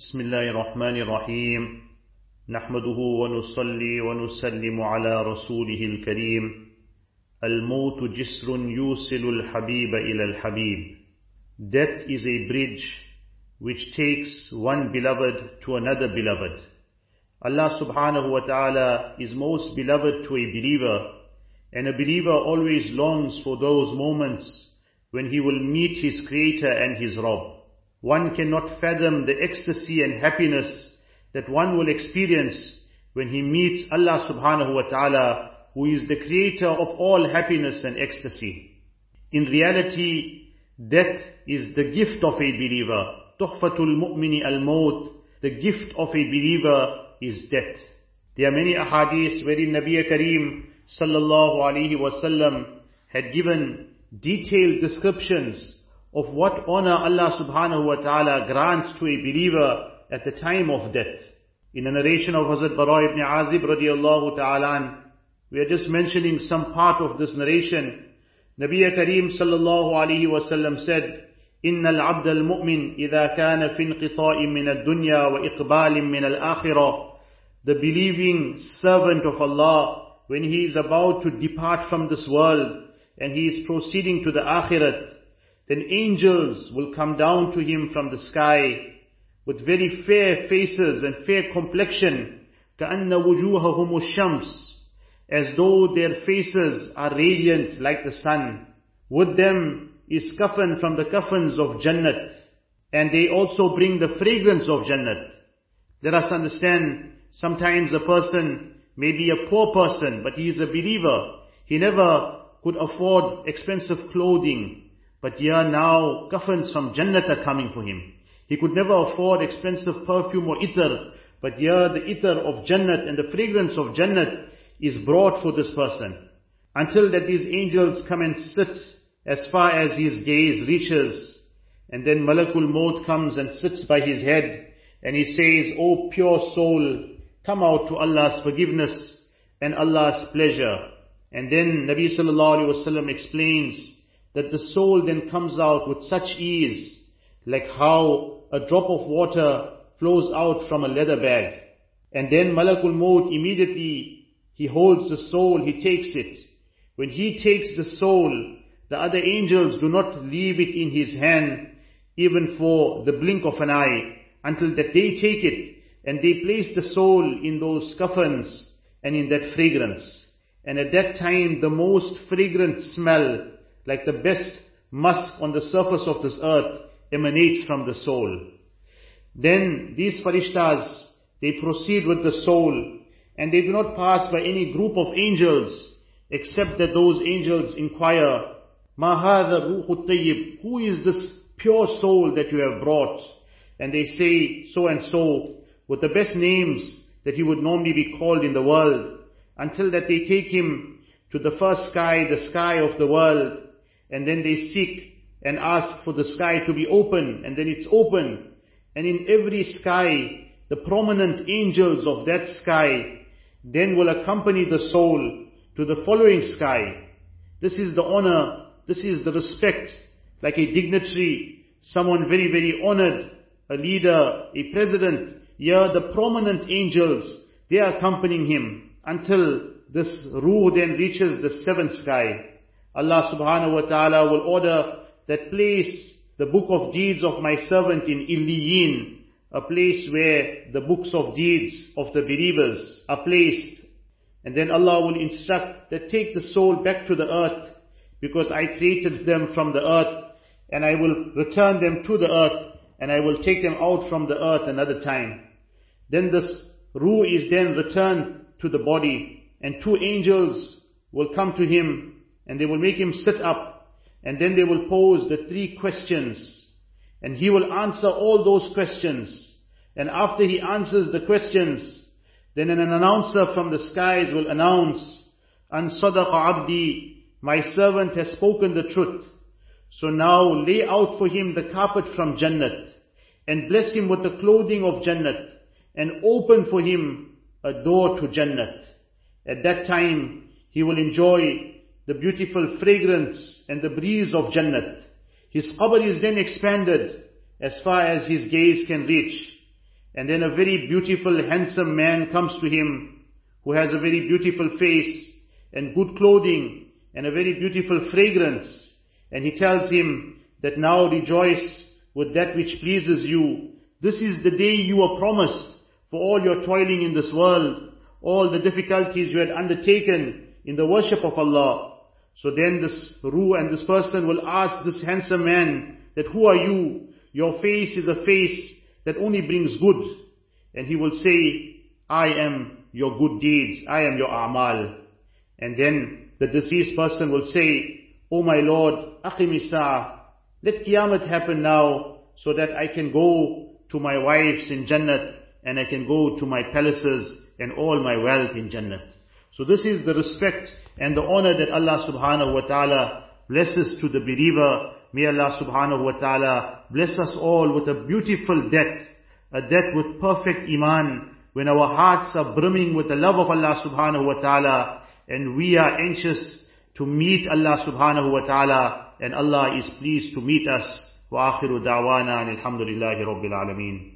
بسم الله الرحمن الرحيم نحمده ونصلي ونسلم على رسوله الكريم الموت جسر يوصل الحبيب إلى الحبيب Death is a bridge which takes one beloved to another beloved. Allah subhanahu wa ta'ala is most beloved to a believer and a believer always longs for those moments when he will meet his creator and his Rabb. One cannot fathom the ecstasy and happiness that one will experience when he meets Allah subhanahu wa ta'ala who is the creator of all happiness and ecstasy. In reality, death is the gift of a believer. Tuhfatul mu'mini al-maut. The gift of a believer is death. There are many ahadith wherein Nabi Kareem sallallahu alaihi wasallam had given detailed descriptions of what honor Allah subhanahu wa ta'ala grants to a believer at the time of death. In a narration of Hazrat Bara ibn Azib radiallahu ta'ala we are just mentioning some part of this narration. Nabi Kareem sallallahu alayhi wasallam said, إن العبد المؤمن إذا كان في انقطاع من الدنيا وإقبال من الآخرة The believing servant of Allah, when he is about to depart from this world and he is proceeding to the akhirat, then angels will come down to him from the sky with very fair faces and fair complexion, كأن وجوههم الشمس, as though their faces are radiant like the sun. With them is kafan from the kafans of Jannat, and they also bring the fragrance of Jannat. Let us understand, sometimes a person may be a poor person, but he is a believer. He never could afford expensive clothing, but here now, kafans from Jannat are coming to him. He could never afford expensive perfume or itar, but here the itar of Jannat and the fragrance of Jannat is brought for this person. Until that these angels come and sit as far as his gaze reaches. And then Malakul Maut comes and sits by his head and he says, O pure soul, come out to Allah's forgiveness and Allah's pleasure. And then Nabi sallallahu alaihi wasallam explains that the soul then comes out with such ease, like how a drop of water flows out from a leather bag. And then Malakul Maut immediately, he holds the soul, he takes it. When he takes the soul, the other angels do not leave it in his hand even for the blink of an eye until that they take it and they place the soul in those kafans and in that fragrance. And at that time the most fragrant smell like the best musk on the surface of this earth emanates from the soul. Then these farishtas, they proceed with the soul and they do not pass by any group of angels except that those angels inquire, Ma hadha ruhu tayyib, who is this pure soul that you have brought? And they say so and so with the best names that he would normally be called in the world until that they take him to the first sky, the sky of the world, and then they seek and ask for the sky to be open, and then it's open. And in every sky, the prominent angels of that sky then will accompany the soul to the following sky. This is the honor, this is the respect, like a dignitary, someone very, very honored, a leader, a president. Here the prominent angels, they are accompanying him until this ruh then reaches the seventh sky. Allah subhanahu wa ta'ala will order that place the book of deeds of my servant in Illiyin, a place where the books of deeds of the believers are placed. And then Allah will instruct that take the soul back to the earth because I created them from the earth and I will return them to the earth and I will take them out from the earth another time. Then this ruh is then returned to the body and two angels will come to him and they will make him sit up. And then they will pose the three questions. And he will answer all those questions. And after he answers the questions then an announcer from the skies will announce an sadaqa abdi my servant has spoken the truth. So now lay out for him the carpet from jannat and bless him with the clothing of jannat and open for him a door to jannat. At that time he will enjoy the beautiful fragrance and the breeze of Jannat. His qabr is then expanded as far as his gaze can reach. And then a very beautiful, handsome man comes to him who has a very beautiful face and good clothing and a very beautiful fragrance. And he tells him that now rejoice with that which pleases you. This is the day you were promised for all your toiling in this world, all the difficulties you had undertaken in the worship of Allah. So then this Ruh and this person will ask this handsome man that who are you? Your face is a face that only brings good. And he will say, I am your good deeds, I am your amal. And then the deceased person will say, Oh my Lord, aqimisa, let Qiyamah happen now so that I can go to my wives in Jannat and I can go to my palaces and all my wealth in Jannat. So this is the respect and the honor that Allah subhanahu wa ta'ala blesses to the believer. May Allah subhanahu wa ta'ala bless us all with a beautiful death, a death with perfect iman, when our hearts are brimming with the love of Allah subhanahu wa ta'ala, and we are anxious to meet Allah subhanahu wa ta'ala, and Allah is pleased to meet us. وآخر دعوانا الحمد لله رب العالمين